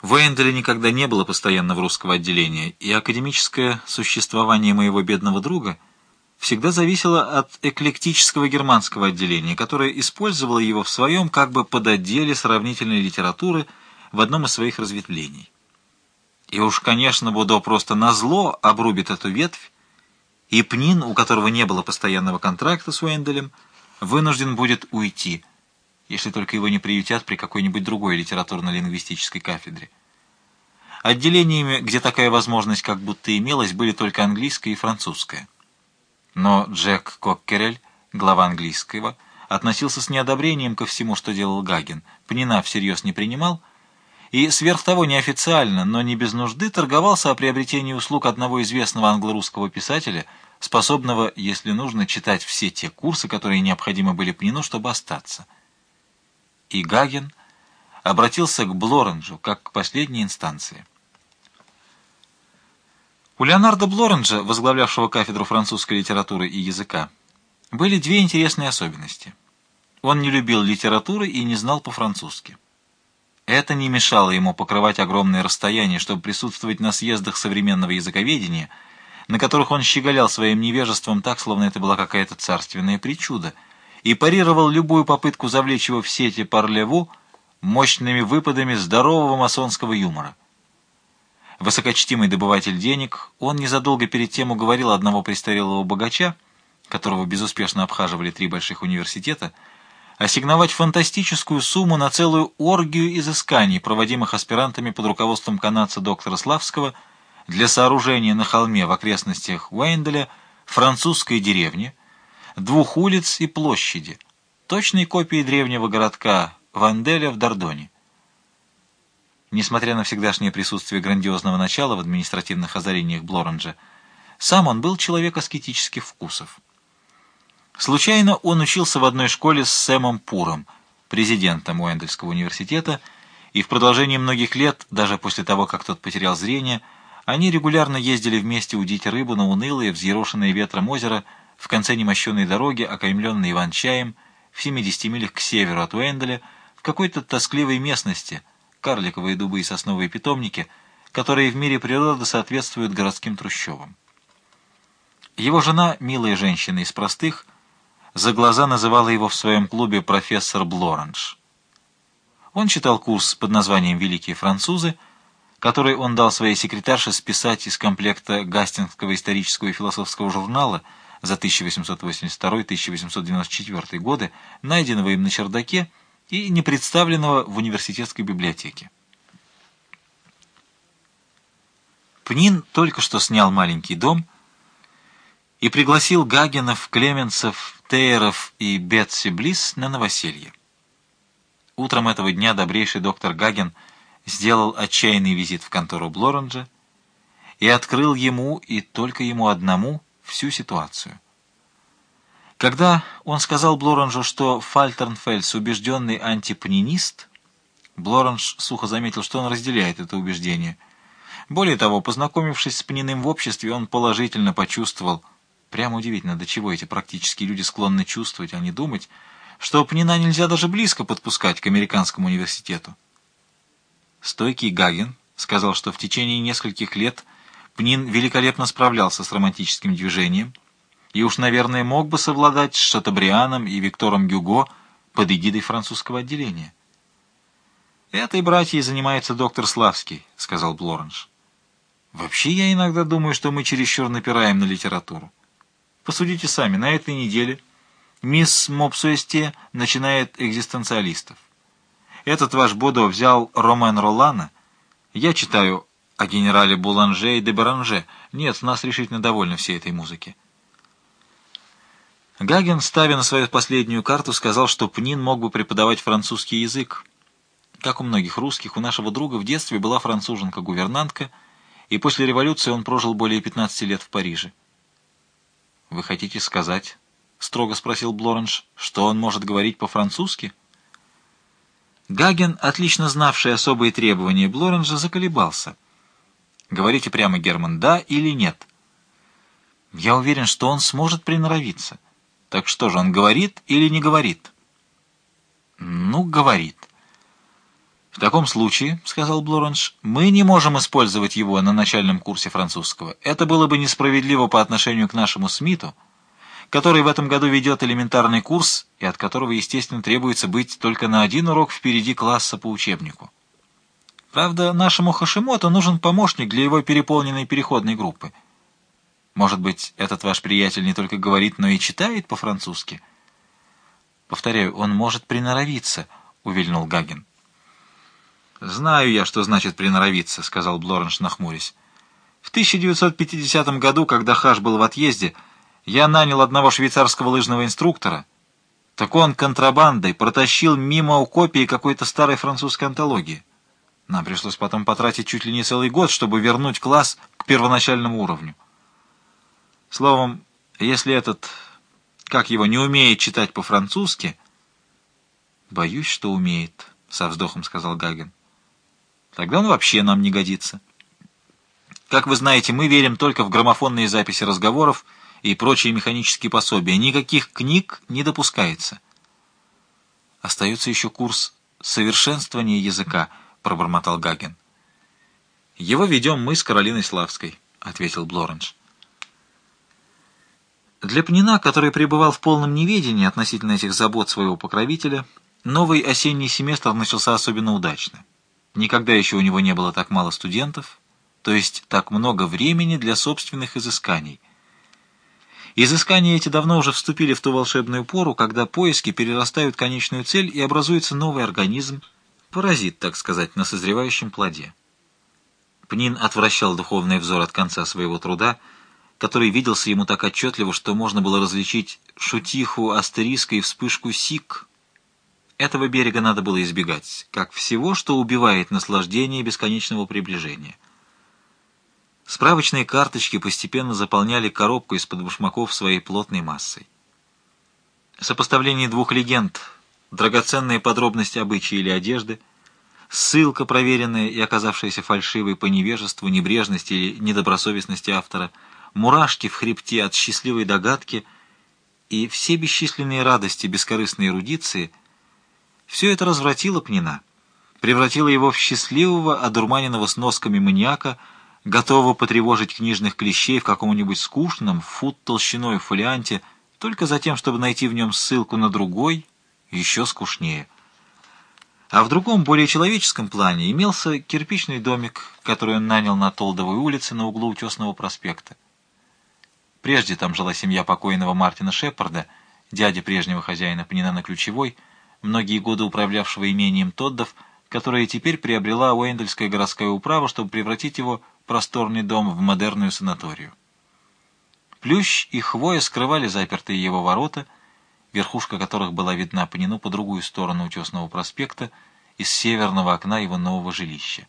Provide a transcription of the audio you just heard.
В Эйнделе никогда не было постоянного русского отделения, и академическое существование моего бедного друга всегда зависело от эклектического германского отделения, которое использовало его в своем как бы подотделе сравнительной литературы в одном из своих разветвлений. И уж, конечно, Будо просто назло обрубит эту ветвь, и Пнин, у которого не было постоянного контракта с Уэнделем, вынужден будет уйти – если только его не приютят при какой-нибудь другой литературно-лингвистической кафедре. Отделениями, где такая возможность как будто имелась, были только английская и французская. Но Джек Коккерель, глава английского, относился с неодобрением ко всему, что делал Гаген, Пнина всерьез не принимал, и сверх того неофициально, но не без нужды, торговался о приобретении услуг одного известного англо-русского писателя, способного, если нужно, читать все те курсы, которые необходимы были Пнину, чтобы остаться и Гаген обратился к Блоренджу как к последней инстанции. У Леонардо Блоренджа, возглавлявшего кафедру французской литературы и языка, были две интересные особенности. Он не любил литературы и не знал по-французски. Это не мешало ему покрывать огромные расстояния, чтобы присутствовать на съездах современного языковедения, на которых он щеголял своим невежеством так, словно это была какая-то царственная причуда — и парировал любую попытку завлечь его в сети Парлеву мощными выпадами здорового масонского юмора. Высокочтимый добыватель денег, он незадолго перед тем уговорил одного престарелого богача, которого безуспешно обхаживали три больших университета, ассигновать фантастическую сумму на целую оргию изысканий, проводимых аспирантами под руководством канадца доктора Славского для сооружения на холме в окрестностях Уэйнделя французской деревни, двух улиц и площади, точной копии древнего городка Ванделя в Дордоне. Несмотря на всегдашнее присутствие грандиозного начала в административных озарениях Блоранджа, сам он был человек аскетических вкусов. Случайно он учился в одной школе с Сэмом Пуром, президентом Уэндельского университета, и в продолжении многих лет, даже после того, как тот потерял зрение, они регулярно ездили вместе удить рыбу на унылые, взъерошенные ветром озеро в конце немощенной дороги, окаймленной Иван-чаем, в 70 милях к северу от Уэнделя, в какой-то тоскливой местности, карликовые дубы и сосновые питомники, которые в мире природы соответствуют городским трущобам. Его жена, милая женщина из простых, за глаза называла его в своем клубе профессор Блоранж. Он читал курс под названием «Великие французы», который он дал своей секретарше списать из комплекта Гастингского исторического и философского журнала – за 1882-1894 годы, найденного им на чердаке и не представленного в университетской библиотеке. Пнин только что снял маленький дом и пригласил Гагенов, Клеменцев, Тейеров и Бетси Блисс на новоселье. Утром этого дня добрейший доктор Гаген сделал отчаянный визит в контору Блоранджа и открыл ему и только ему одному всю ситуацию. Когда он сказал Блоранжу, что Фальтернфельс убежденный антипанинист, Блоранж сухо заметил, что он разделяет это убеждение. Более того, познакомившись с Пниным в обществе, он положительно почувствовал, прямо удивительно, до чего эти практические люди склонны чувствовать, а не думать, что Пнина нельзя даже близко подпускать к американскому университету. Стойкий Гаген сказал, что в течение нескольких лет Пнин великолепно справлялся с романтическим движением и уж, наверное, мог бы совладать с Шатабрианом и Виктором Гюго под эгидой французского отделения. «Этой братьей занимается доктор Славский», — сказал Блоранж. «Вообще я иногда думаю, что мы чересчур напираем на литературу. Посудите сами, на этой неделе мисс Мопсуэсте начинает экзистенциалистов. Этот ваш Бодо взял Ромен Ролана. Я читаю о генерале Буланже и де Баранже. Нет, нас решительно довольны всей этой музыки. Гаген, ставя на свою последнюю карту, сказал, что Пнин мог бы преподавать французский язык. Как у многих русских, у нашего друга в детстве была француженка-гувернантка, и после революции он прожил более 15 лет в Париже. «Вы хотите сказать, — строго спросил Блоранж, — что он может говорить по-французски?» Гаген, отлично знавший особые требования Блоранжа, заколебался — Говорите прямо, Герман, да или нет? Я уверен, что он сможет приноровиться. Так что же, он говорит или не говорит? Ну, говорит. «В таком случае, — сказал Блоранж, — мы не можем использовать его на начальном курсе французского. Это было бы несправедливо по отношению к нашему Смиту, который в этом году ведет элементарный курс и от которого, естественно, требуется быть только на один урок впереди класса по учебнику. Правда, нашему Хашимоту нужен помощник для его переполненной переходной группы. Может быть, этот ваш приятель не только говорит, но и читает по-французски? Повторяю, он может приноровиться, — увильнул Гагин. «Знаю я, что значит приноровиться», — сказал Блоренш, нахмурясь. «В 1950 году, когда Хаш был в отъезде, я нанял одного швейцарского лыжного инструктора. Так он контрабандой протащил мимо у копии какой-то старой французской антологии. Нам пришлось потом потратить чуть ли не целый год, чтобы вернуть класс к первоначальному уровню. Словом, если этот, как его, не умеет читать по-французски...» «Боюсь, что умеет», — со вздохом сказал Гаген. Тогда он вообще нам не годится. Как вы знаете, мы верим только в граммофонные записи разговоров и прочие механические пособия. Никаких книг не допускается. Остается еще курс совершенствования языка, пробормотал Гаген. Его ведем мы с Каролиной Славской, ответил Блоранж. Для Пнина, который пребывал в полном неведении относительно этих забот своего покровителя, новый осенний семестр начался особенно удачно. Никогда еще у него не было так мало студентов, то есть так много времени для собственных изысканий. Изыскания эти давно уже вступили в ту волшебную пору, когда поиски перерастают конечную цель и образуется новый организм, паразит, так сказать, на созревающем плоде. Пнин отвращал духовный взор от конца своего труда, который виделся ему так отчетливо, что можно было различить шутиху астериска и вспышку сик, этого берега надо было избегать, как всего, что убивает наслаждение бесконечного приближения. Справочные карточки постепенно заполняли коробку из-под башмаков своей плотной массой. Сопоставление двух легенд, драгоценные подробности обычаи или одежды, ссылка, проверенная и оказавшаяся фальшивой по невежеству, небрежности или недобросовестности автора, мурашки в хребте от счастливой догадки и все бесчисленные радости бескорыстной эрудиции — все это развратило Пнина, превратило его в счастливого, одурманенного сносками маньяка, готового потревожить книжных клещей в каком-нибудь скучном, фут толщиной фолианте, только за тем, чтобы найти в нем ссылку на другой, еще скучнее. А в другом, более человеческом плане имелся кирпичный домик, который он нанял на Толдовой улице на углу Утесного проспекта. Прежде там жила семья покойного Мартина Шепарда, дяди прежнего хозяина Пнина на Ключевой, многие годы управлявшего имением Тоддов, которое теперь приобрела Уэндельская городская управа, чтобы превратить его просторный дом в модерную санаторию. Плющ и хвоя скрывали запертые его ворота, верхушка которых была видна по нину по другую сторону Утесного проспекта из северного окна его нового жилища.